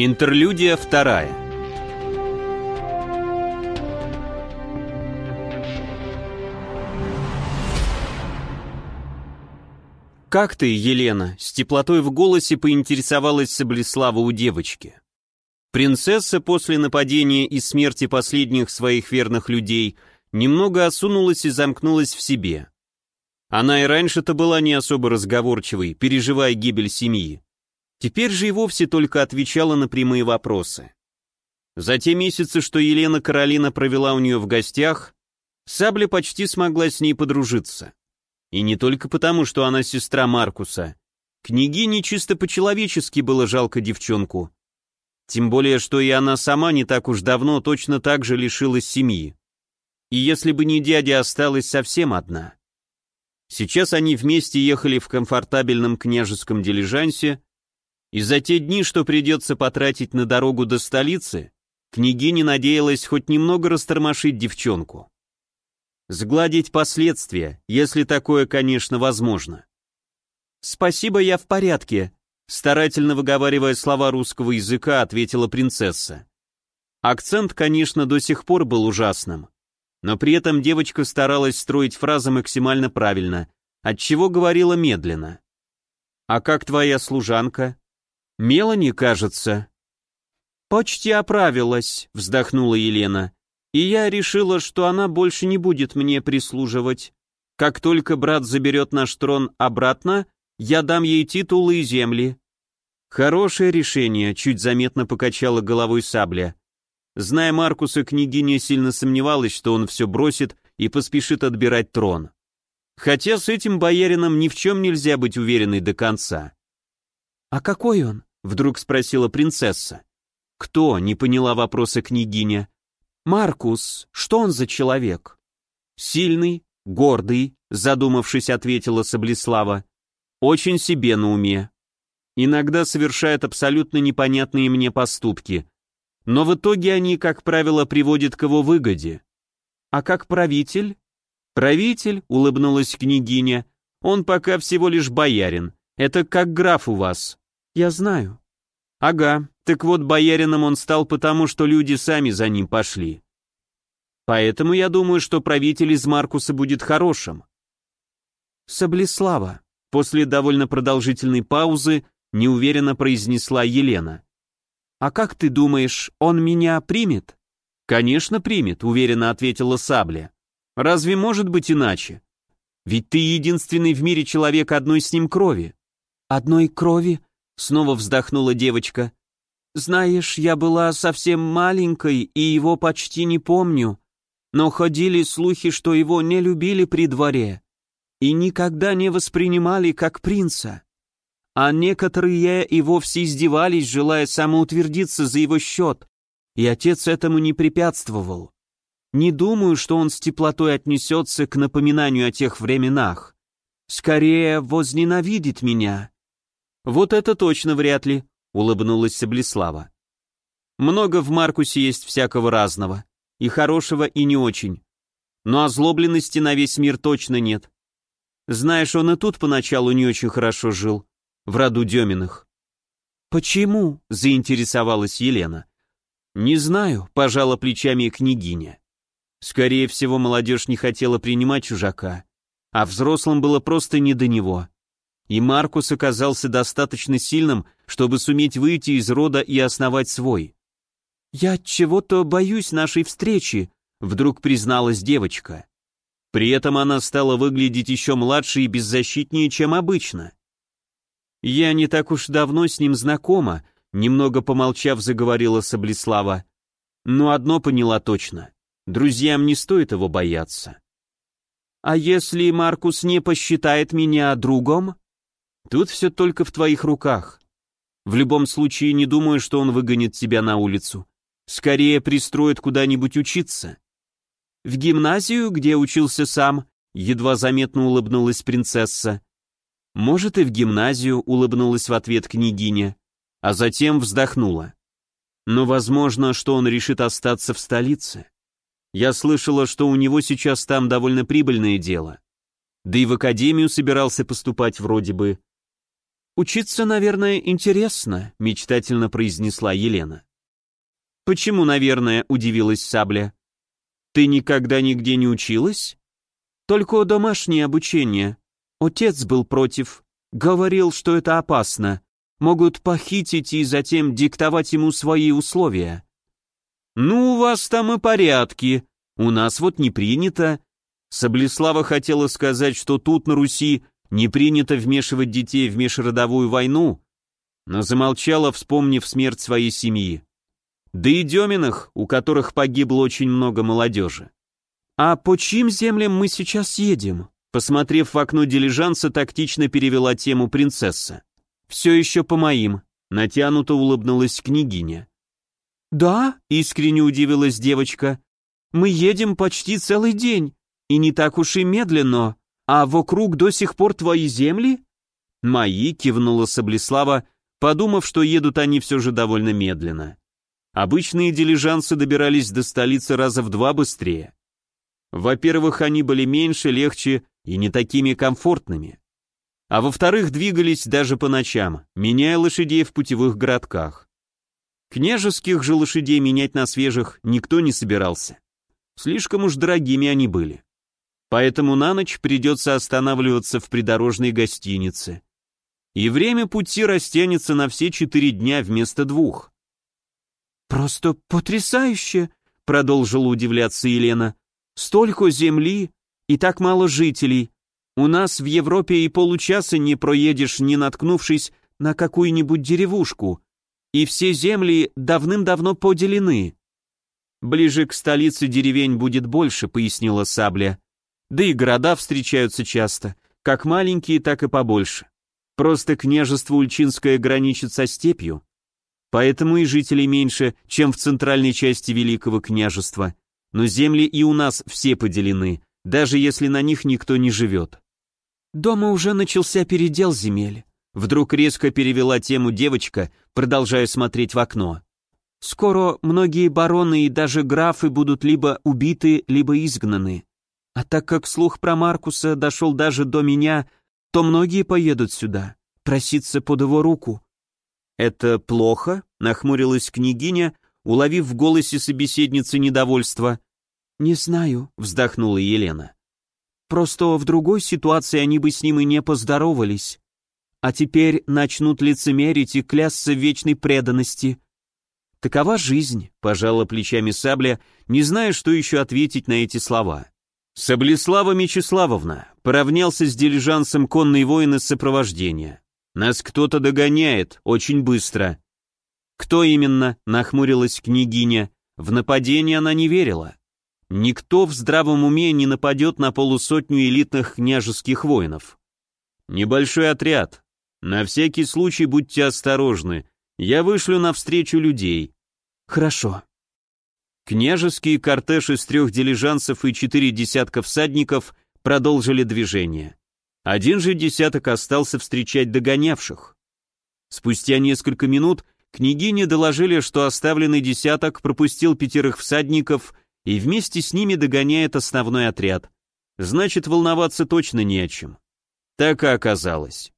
Интерлюдия вторая. «Как ты, Елена?» — с теплотой в голосе поинтересовалась Саблеслава у девочки. Принцесса после нападения и смерти последних своих верных людей немного осунулась и замкнулась в себе. Она и раньше-то была не особо разговорчивой, переживая гибель семьи. Теперь же и вовсе только отвечала на прямые вопросы. За те месяцы, что Елена Каролина провела у нее в гостях, Сабля почти смогла с ней подружиться. И не только потому, что она сестра Маркуса. Княгине чисто по-человечески было жалко девчонку. Тем более, что и она сама не так уж давно точно так же лишилась семьи. И если бы не дядя, осталась совсем одна. Сейчас они вместе ехали в комфортабельном княжеском дилижансе, и за те дни, что придется потратить на дорогу до столицы, княгиня надеялась хоть немного растормошить девчонку. Сгладить последствия, если такое, конечно, возможно. «Спасибо, я в порядке», старательно выговаривая слова русского языка, ответила принцесса. Акцент, конечно, до сих пор был ужасным, но при этом девочка старалась строить фразы максимально правильно, отчего говорила медленно. «А как твоя служанка?» «Мелани, кажется». «Почти оправилась», — вздохнула Елена. «И я решила, что она больше не будет мне прислуживать. Как только брат заберет наш трон обратно, я дам ей титулы и земли». «Хорошее решение», — чуть заметно покачала головой сабля. Зная Маркуса, княгиня сильно сомневалась, что он все бросит и поспешит отбирать трон. Хотя с этим боярином ни в чем нельзя быть уверенной до конца. «А какой он?» — вдруг спросила принцесса. «Кто?» — не поняла вопроса княгиня. «Маркус, что он за человек?» «Сильный, гордый», — задумавшись, ответила Саблеслава. «Очень себе на уме. Иногда совершает абсолютно непонятные мне поступки, но в итоге они, как правило, приводят к его выгоде. А как правитель? Правитель, улыбнулась княгиня, он пока всего лишь боярин. Это как граф у вас. Я знаю. Ага, так вот боярином он стал потому, что люди сами за ним пошли. Поэтому я думаю, что правитель из Маркуса будет хорошим. Саблеслава, после довольно продолжительной паузы, неуверенно произнесла Елена. «А как ты думаешь, он меня примет?» «Конечно примет», — уверенно ответила Сабля. «Разве может быть иначе? Ведь ты единственный в мире человек одной с ним крови». «Одной крови?» — снова вздохнула девочка. «Знаешь, я была совсем маленькой и его почти не помню, но ходили слухи, что его не любили при дворе и никогда не воспринимали как принца а некоторые и вовсе издевались, желая самоутвердиться за его счет, и отец этому не препятствовал. Не думаю, что он с теплотой отнесется к напоминанию о тех временах. Скорее, возненавидит меня. Вот это точно вряд ли, улыбнулась Саблеслава. Много в Маркусе есть всякого разного, и хорошего, и не очень. Но озлобленности на весь мир точно нет. Знаешь, он и тут поначалу не очень хорошо жил в роду Деминых. «Почему?» — заинтересовалась Елена. «Не знаю», — пожала плечами княгиня. Скорее всего, молодежь не хотела принимать чужака, а взрослым было просто не до него. И Маркус оказался достаточно сильным, чтобы суметь выйти из рода и основать свой. «Я чего-то боюсь нашей встречи», — вдруг призналась девочка. При этом она стала выглядеть еще младше и беззащитнее, чем обычно. «Я не так уж давно с ним знакома», немного помолчав, заговорила Саблеслава. «Но одно поняла точно. Друзьям не стоит его бояться». «А если Маркус не посчитает меня другом?» «Тут все только в твоих руках. В любом случае, не думаю, что он выгонит тебя на улицу. Скорее пристроит куда-нибудь учиться». «В гимназию, где учился сам?» Едва заметно улыбнулась принцесса. Может, и в гимназию, улыбнулась в ответ княгиня, а затем вздохнула. Но возможно, что он решит остаться в столице. Я слышала, что у него сейчас там довольно прибыльное дело. Да и в академию собирался поступать вроде бы. «Учиться, наверное, интересно», — мечтательно произнесла Елена. «Почему, наверное?» — удивилась Сабля. «Ты никогда нигде не училась?» «Только домашнее обучение. Отец был против. Говорил, что это опасно. Могут похитить и затем диктовать ему свои условия». «Ну, у вас там и порядки. У нас вот не принято». Саблеслава хотела сказать, что тут, на Руси, не принято вмешивать детей в межродовую войну, но замолчала, вспомнив смерть своей семьи. Да и Деминых, у которых погибло очень много молодежи. «А по чьим землям мы сейчас едем?» Посмотрев в окно дилижанса, тактично перевела тему принцесса. «Все еще по моим», — натянуто улыбнулась княгиня. «Да?» — искренне удивилась девочка. «Мы едем почти целый день, и не так уж и медленно. «А вокруг до сих пор твои земли?» «Мои», — кивнула Саблеслава, подумав, что едут они все же довольно медленно. Обычные дилижансы добирались до столицы раза в два быстрее. Во-первых, они были меньше, легче и не такими комфортными. А во-вторых, двигались даже по ночам, меняя лошадей в путевых городках. Княжеских же лошадей менять на свежих никто не собирался. Слишком уж дорогими они были поэтому на ночь придется останавливаться в придорожной гостинице. И время пути растянется на все четыре дня вместо двух. «Просто потрясающе!» — продолжила удивляться Елена. «Столько земли и так мало жителей. У нас в Европе и получаса не проедешь, не наткнувшись на какую-нибудь деревушку. И все земли давным-давно поделены». «Ближе к столице деревень будет больше», — пояснила Сабля. Да и города встречаются часто, как маленькие, так и побольше. Просто княжество Ульчинское граничит со степью, поэтому и жителей меньше, чем в центральной части Великого княжества. Но земли и у нас все поделены, даже если на них никто не живет. Дома уже начался передел земель. Вдруг резко перевела тему девочка, продолжая смотреть в окно. Скоро многие бароны и даже графы будут либо убиты, либо изгнаны. А так как слух про Маркуса дошел даже до меня, то многие поедут сюда, проситься под его руку. «Это плохо?» — нахмурилась княгиня, уловив в голосе собеседницы недовольство. «Не знаю», — вздохнула Елена. «Просто в другой ситуации они бы с ним и не поздоровались. А теперь начнут лицемерить и клясться в вечной преданности». «Такова жизнь», — пожала плечами сабля, не зная, что еще ответить на эти слова. Саблеслава Мечиславовна поравнялся с дилижансом конной воины из сопровождения. Нас кто-то догоняет, очень быстро. Кто именно, нахмурилась княгиня, в нападение она не верила. Никто в здравом уме не нападет на полусотню элитных княжеских воинов. Небольшой отряд. На всякий случай будьте осторожны. Я вышлю навстречу людей. Хорошо, Княжеский кортеж из трех дилижансов и четыре десятка всадников продолжили движение. Один же десяток остался встречать догонявших. Спустя несколько минут княгине доложили, что оставленный десяток пропустил пятерых всадников и вместе с ними догоняет основной отряд. Значит, волноваться точно не о чем. Так и оказалось.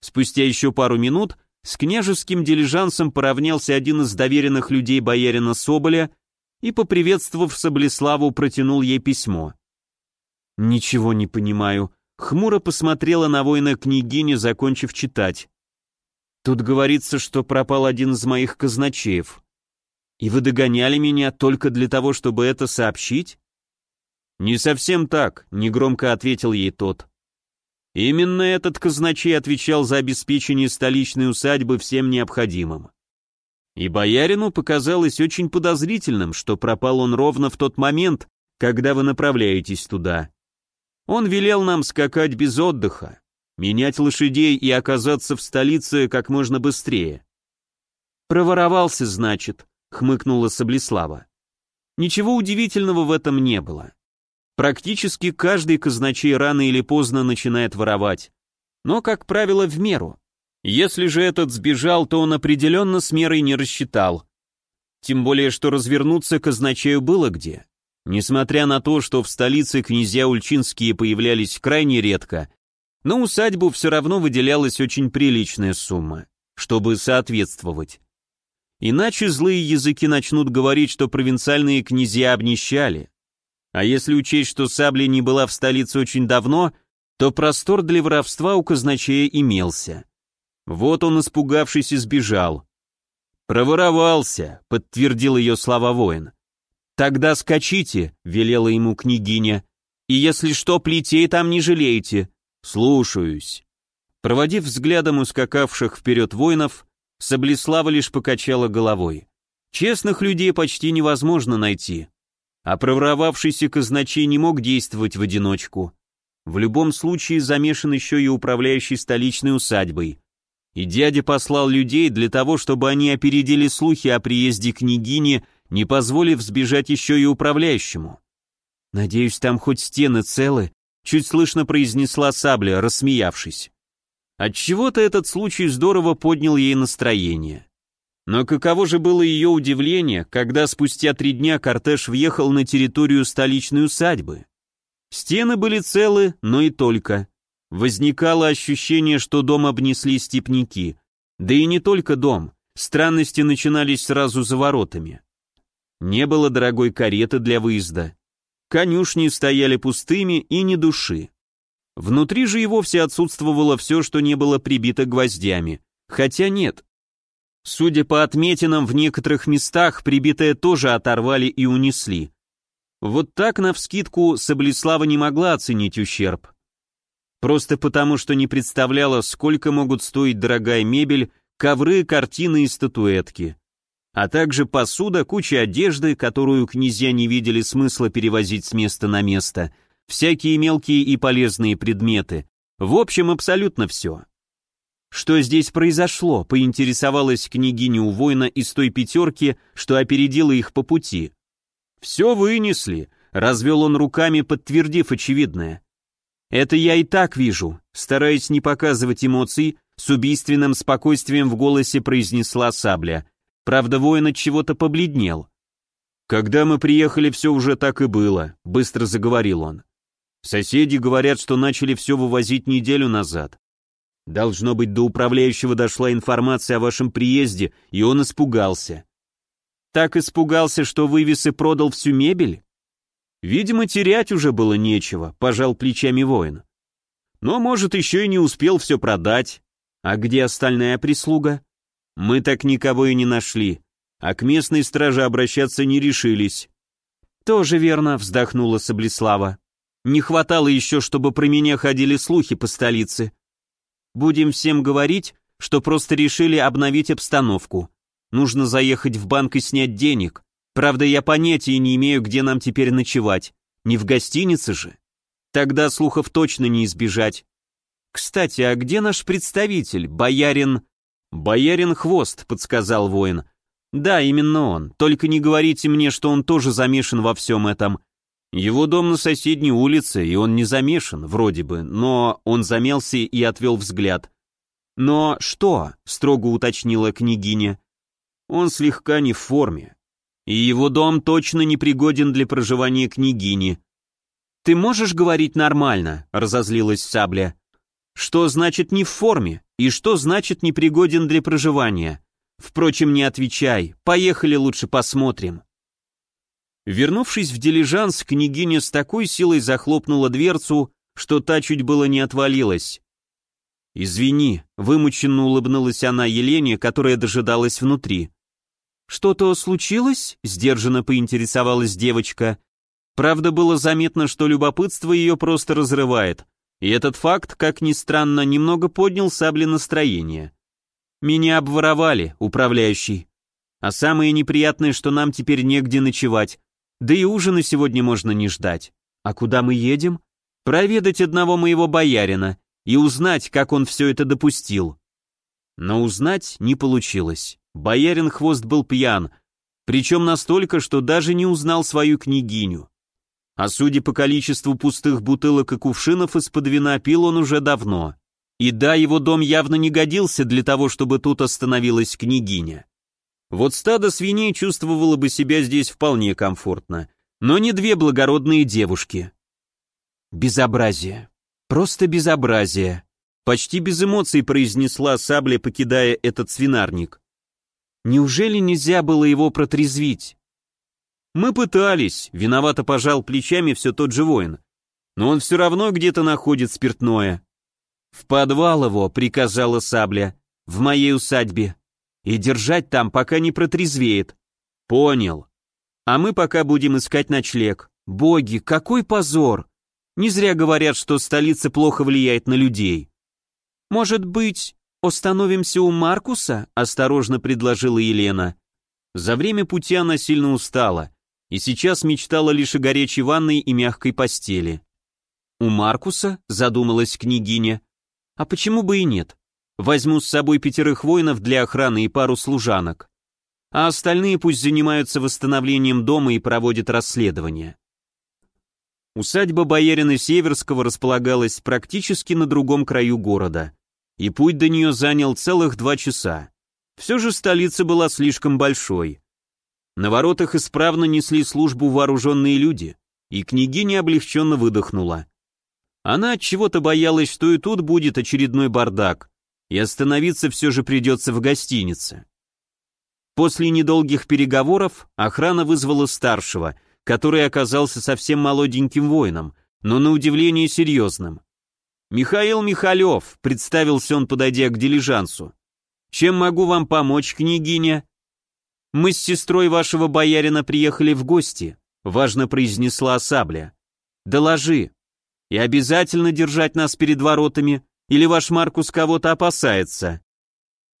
Спустя еще пару минут с княжеским дилижансом поравнялся один из доверенных людей боярина Соболя и, поприветствовав Саблеславу, протянул ей письмо. «Ничего не понимаю», — хмуро посмотрела на воина княгиня, закончив читать. «Тут говорится, что пропал один из моих казначеев. И вы догоняли меня только для того, чтобы это сообщить?» «Не совсем так», — негромко ответил ей тот. «Именно этот казначей отвечал за обеспечение столичной усадьбы всем необходимым. И боярину показалось очень подозрительным, что пропал он ровно в тот момент, когда вы направляетесь туда. Он велел нам скакать без отдыха, менять лошадей и оказаться в столице как можно быстрее. «Проворовался, значит», — хмыкнула Саблеслава. Ничего удивительного в этом не было. Практически каждый казначей рано или поздно начинает воровать, но, как правило, в меру. Если же этот сбежал, то он определенно с мерой не рассчитал. Тем более, что развернуться казначею было где. Несмотря на то, что в столице князья Ульчинские появлялись крайне редко, Но усадьбу все равно выделялась очень приличная сумма, чтобы соответствовать. Иначе злые языки начнут говорить, что провинциальные князья обнищали. А если учесть, что сабля не была в столице очень давно, то простор для воровства у казначея имелся. Вот он, испугавшись, избежал. «Проворовался», — подтвердил ее слова воин. «Тогда скачите», — велела ему княгиня, «и если что, плетей там не жалейте». «Слушаюсь». Проводив взглядом ускакавших вперед воинов, Саблеслава лишь покачала головой. Честных людей почти невозможно найти. А проворовавшийся казначей не мог действовать в одиночку. В любом случае замешан еще и управляющий столичной усадьбой. И дядя послал людей для того, чтобы они опередили слухи о приезде княгини, не позволив сбежать еще и управляющему. «Надеюсь, там хоть стены целы», — чуть слышно произнесла Сабля, рассмеявшись. Отчего-то этот случай здорово поднял ей настроение. Но каково же было ее удивление, когда спустя три дня кортеж въехал на территорию столичной усадьбы. Стены были целы, но и только. Возникало ощущение, что дом обнесли степняки. Да и не только дом, странности начинались сразу за воротами. Не было дорогой кареты для выезда. Конюшни стояли пустыми и ни души. Внутри же и вовсе отсутствовало все, что не было прибито гвоздями. Хотя нет. Судя по отметинам, в некоторых местах прибитое тоже оторвали и унесли. Вот так, навскидку, Саблеслава не могла оценить ущерб. Просто потому, что не представляла, сколько могут стоить дорогая мебель, ковры, картины и статуэтки. А также посуда, куча одежды, которую князья не видели смысла перевозить с места на место, всякие мелкие и полезные предметы. В общем, абсолютно все. Что здесь произошло, поинтересовалась княгиня у воина из той пятерки, что опередила их по пути. Все вынесли, развел он руками, подтвердив очевидное. Это я и так вижу, стараясь не показывать эмоций, с убийственным спокойствием в голосе произнесла сабля. Правда, воин от чего-то побледнел. Когда мы приехали, все уже так и было, быстро заговорил он. Соседи говорят, что начали все вывозить неделю назад. Должно быть, до управляющего дошла информация о вашем приезде, и он испугался. Так испугался, что вывез и продал всю мебель? Видимо, терять уже было нечего, пожал плечами воин. Но, может, еще и не успел все продать. А где остальная прислуга? Мы так никого и не нашли, а к местной страже обращаться не решились. Тоже верно, вздохнула Саблеслава. Не хватало еще, чтобы про меня ходили слухи по столице. Будем всем говорить, что просто решили обновить обстановку. Нужно заехать в банк и снять денег. Правда, я понятия не имею, где нам теперь ночевать. Не в гостинице же. Тогда слухов точно не избежать. Кстати, а где наш представитель, боярин... Боярин Хвост, подсказал воин. Да, именно он. Только не говорите мне, что он тоже замешан во всем этом. Его дом на соседней улице, и он не замешан, вроде бы, но он замялся и отвел взгляд. «Но что?» — строго уточнила княгиня. «Он слегка не в форме. И его дом точно не пригоден для проживания княгини». «Ты можешь говорить нормально?» — разозлилась Сабля. «Что значит не в форме? И что значит не пригоден для проживания? Впрочем, не отвечай. Поехали лучше посмотрим». Вернувшись в дилижанс, княгиня с такой силой захлопнула дверцу, что та чуть было не отвалилась. «Извини», — вымученно улыбнулась она Елене, которая дожидалась внутри. «Что-то случилось?» — сдержанно поинтересовалась девочка. Правда, было заметно, что любопытство ее просто разрывает, и этот факт, как ни странно, немного поднял сабли настроение. «Меня обворовали, управляющий. А самое неприятное, что нам теперь негде ночевать, да и ужина сегодня можно не ждать. А куда мы едем? Проведать одного моего боярина и узнать, как он все это допустил. Но узнать не получилось. Боярин Хвост был пьян, причем настолько, что даже не узнал свою княгиню. А судя по количеству пустых бутылок и кувшинов из-под вина, пил он уже давно. И да, его дом явно не годился для того, чтобы тут остановилась княгиня. Вот стадо свиней чувствовало бы себя здесь вполне комфортно, но не две благородные девушки. Безобразие. Просто безобразие. Почти без эмоций произнесла сабля, покидая этот свинарник. Неужели нельзя было его протрезвить? Мы пытались, виновато пожал плечами все тот же воин. Но он все равно где-то находит спиртное. В подвал его, приказала сабля, в моей усадьбе. И держать там, пока не протрезвеет. Понял. А мы пока будем искать ночлег. Боги, какой позор! Не зря говорят, что столица плохо влияет на людей. Может быть, остановимся у Маркуса? Осторожно предложила Елена. За время пути она сильно устала и сейчас мечтала лишь о горячей ванной и мягкой постели. «У Маркуса?» — задумалась княгиня. «А почему бы и нет? Возьму с собой пятерых воинов для охраны и пару служанок. А остальные пусть занимаются восстановлением дома и проводят расследование». Усадьба боярина Северского располагалась практически на другом краю города, и путь до нее занял целых два часа. Все же столица была слишком большой. На воротах исправно несли службу вооруженные люди, и княгиня облегченно выдохнула. Она от чего-то боялась, что и тут будет очередной бардак, и остановиться все же придется в гостинице. После недолгих переговоров охрана вызвала старшего, который оказался совсем молоденьким воином, но на удивление серьезным. «Михаил Михалев», — представился он, подойдя к дилижансу. «Чем могу вам помочь, княгиня?» «Мы с сестрой вашего боярина приехали в гости», — важно произнесла Сабля. «Доложи. И обязательно держать нас перед воротами, или ваш Маркус кого-то опасается?»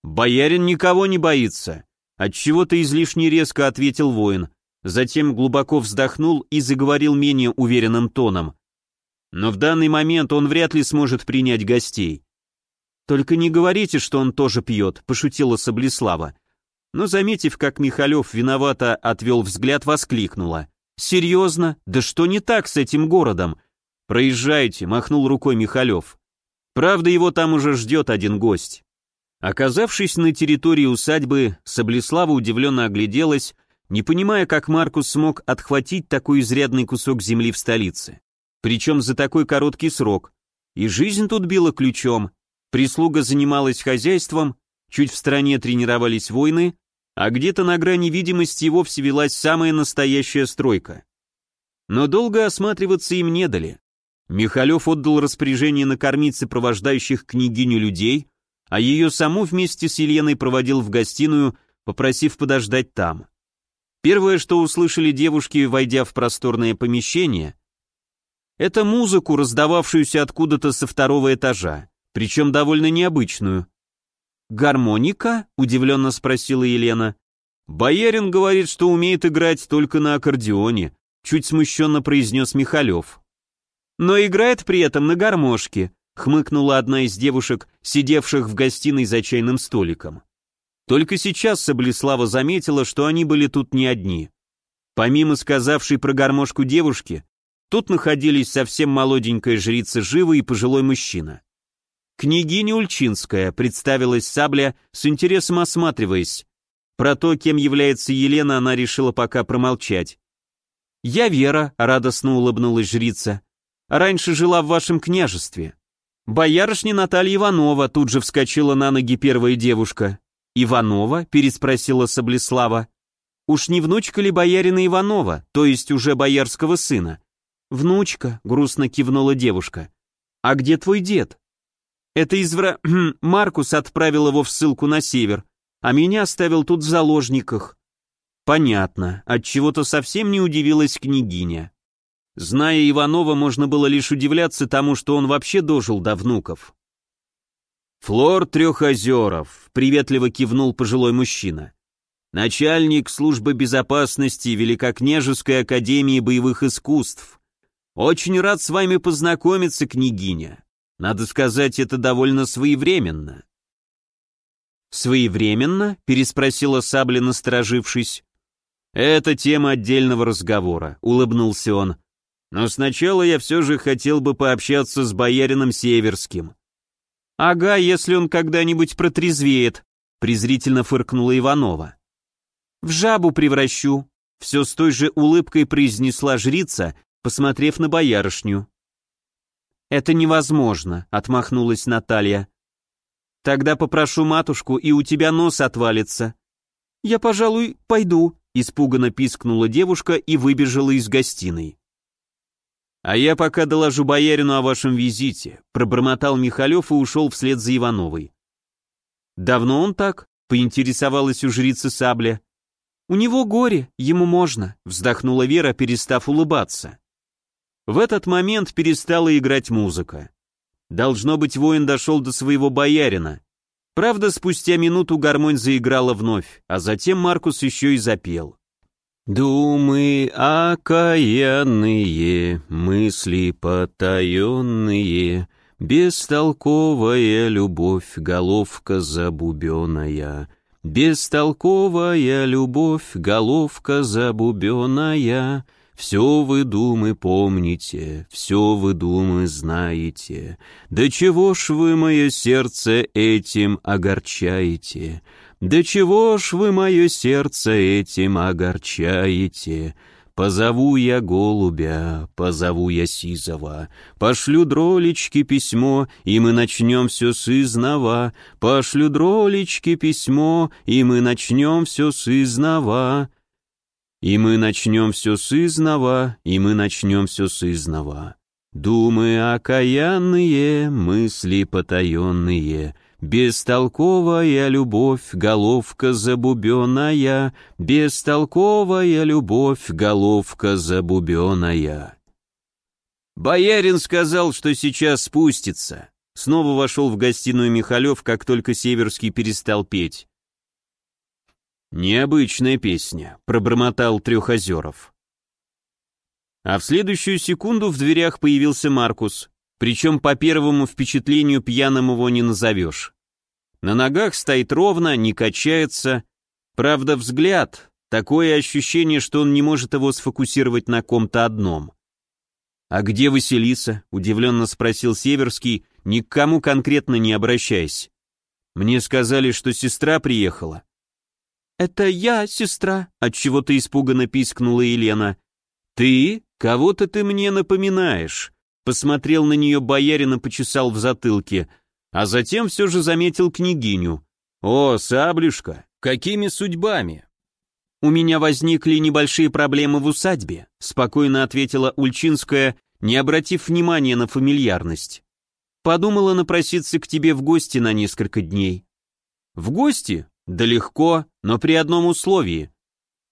«Боярин никого не боится», — отчего-то излишне резко ответил воин, затем глубоко вздохнул и заговорил менее уверенным тоном. «Но в данный момент он вряд ли сможет принять гостей». «Только не говорите, что он тоже пьет», — пошутила Саблеслава но, заметив, как Михалев виновато отвел взгляд, воскликнула. «Серьезно? Да что не так с этим городом?» «Проезжайте», — махнул рукой Михалев. «Правда, его там уже ждет один гость». Оказавшись на территории усадьбы, Саблеслава удивленно огляделась, не понимая, как Маркус смог отхватить такой изрядный кусок земли в столице. Причем за такой короткий срок. И жизнь тут била ключом. Прислуга занималась хозяйством, чуть в стороне тренировались воины, а где-то на грани видимости вовсе велась самая настоящая стройка. Но долго осматриваться им не дали. Михалев отдал распоряжение накормить сопровождающих княгиню людей, а ее саму вместе с Еленой проводил в гостиную, попросив подождать там. Первое, что услышали девушки, войдя в просторное помещение, это музыку, раздававшуюся откуда-то со второго этажа, причем довольно необычную. «Гармоника?» — удивленно спросила Елена. «Боярин говорит, что умеет играть только на аккордеоне», — чуть смущенно произнес Михалев. «Но играет при этом на гармошке», — хмыкнула одна из девушек, сидевших в гостиной за чайным столиком. Только сейчас Саблеслава заметила, что они были тут не одни. Помимо сказавшей про гармошку девушки, тут находились совсем молоденькая жрица Жива и пожилой мужчина. «Княгиня Ульчинская», — представилась Сабля, с интересом осматриваясь. Про то, кем является Елена, она решила пока промолчать. «Я Вера», — радостно улыбнулась жрица. «Раньше жила в вашем княжестве». «Боярышня Наталья Иванова», — тут же вскочила на ноги первая девушка. «Иванова?» — переспросила Саблеслава. «Уж не внучка ли боярина Иванова, то есть уже боярского сына?» «Внучка», — грустно кивнула девушка. «А где твой дед?» Это извра... Маркус отправил его в ссылку на север, а меня оставил тут в заложниках. Понятно, от чего то совсем не удивилась княгиня. Зная Иванова, можно было лишь удивляться тому, что он вообще дожил до внуков. «Флор Трехозеров», — приветливо кивнул пожилой мужчина. «Начальник службы безопасности Великокняжеской академии боевых искусств. Очень рад с вами познакомиться, княгиня. Надо сказать, это довольно своевременно. «Своевременно?» — переспросила Сабля, насторожившись. «Это тема отдельного разговора», — улыбнулся он. «Но сначала я все же хотел бы пообщаться с боярином Северским». «Ага, если он когда-нибудь протрезвеет», — презрительно фыркнула Иванова. «В жабу превращу», — все с той же улыбкой произнесла жрица, посмотрев на боярышню. «Это невозможно», — отмахнулась Наталья. «Тогда попрошу матушку, и у тебя нос отвалится». «Я, пожалуй, пойду», — испуганно пискнула девушка и выбежала из гостиной. «А я пока доложу боярину о вашем визите», — пробормотал Михалев и ушел вслед за Ивановой. «Давно он так?» — поинтересовалась у жрицы Сабля. «У него горе, ему можно», — вздохнула Вера, перестав улыбаться. В этот момент перестала играть музыка. Должно быть, воин дошел до своего боярина. Правда, спустя минуту гармонь заиграла вновь, а затем Маркус еще и запел. «Думы окаянные, мысли потаенные, бестолковая любовь, головка забубенная». Бестолковая любовь, головка забубенная, Все вы думы помните, все вы думы знаете. Да чего ж вы мое сердце этим огорчаете? Да чего ж вы мое сердце этим огорчаете? Позову я голубя, позову я сизого, Пошлю дролечки письмо, и мы начнем все с изнова. Пошлю дролечки письмо, и мы начнем все с изнова. И мы начнем все с изнова, и мы начнем все с изнова. Думы окаянные, мысли потаенные, Бестолковая любовь, головка забубенная, Бестолковая любовь, головка забубенная. Боярин сказал, что сейчас спустится. Снова вошел в гостиную Михалев, как только Северский перестал петь. «Необычная песня», — пробормотал Трехозеров. А в следующую секунду в дверях появился Маркус. Причем по первому впечатлению пьяным его не назовешь. На ногах стоит ровно, не качается. Правда, взгляд, такое ощущение, что он не может его сфокусировать на ком-то одном. «А где Василиса?» — удивленно спросил Северский, ни к кому конкретно не обращаясь. «Мне сказали, что сестра приехала». «Это я, сестра», — отчего-то испуганно пискнула Елена. «Ты? Кого-то ты мне напоминаешь», посмотрел на нее боярин и почесал в затылке, а затем все же заметил княгиню. «О, саблюшка, какими судьбами?» «У меня возникли небольшие проблемы в усадьбе», спокойно ответила Ульчинская, не обратив внимания на фамильярность. «Подумала напроситься к тебе в гости на несколько дней». «В гости? Да легко, но при одном условии».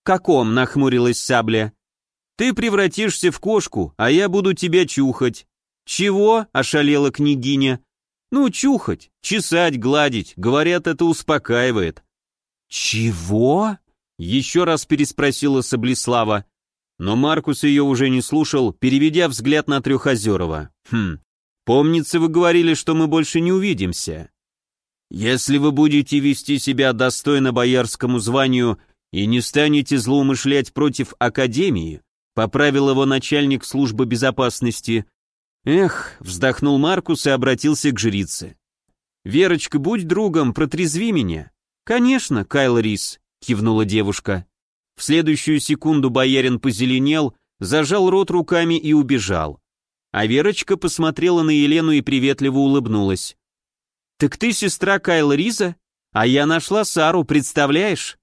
«Каком?» — нахмурилась Сабля. Ты превратишься в кошку, а я буду тебя чухать». «Чего?» — ошалела княгиня. «Ну, чухать, чесать, гладить. Говорят, это успокаивает». «Чего?» — еще раз переспросила Саблислава. Но Маркус ее уже не слушал, переведя взгляд на Трехозерова. «Хм, помнится, вы говорили, что мы больше не увидимся. Если вы будете вести себя достойно боярскому званию и не станете злоумышлять против Академии, Поправил его начальник службы безопасности. Эх, вздохнул Маркус и обратился к жрице. «Верочка, будь другом, протрезви меня». «Конечно, Кайл Рис», — кивнула девушка. В следующую секунду боярин позеленел, зажал рот руками и убежал. А Верочка посмотрела на Елену и приветливо улыбнулась. «Так ты сестра Кайла Риза? А я нашла Сару, представляешь?»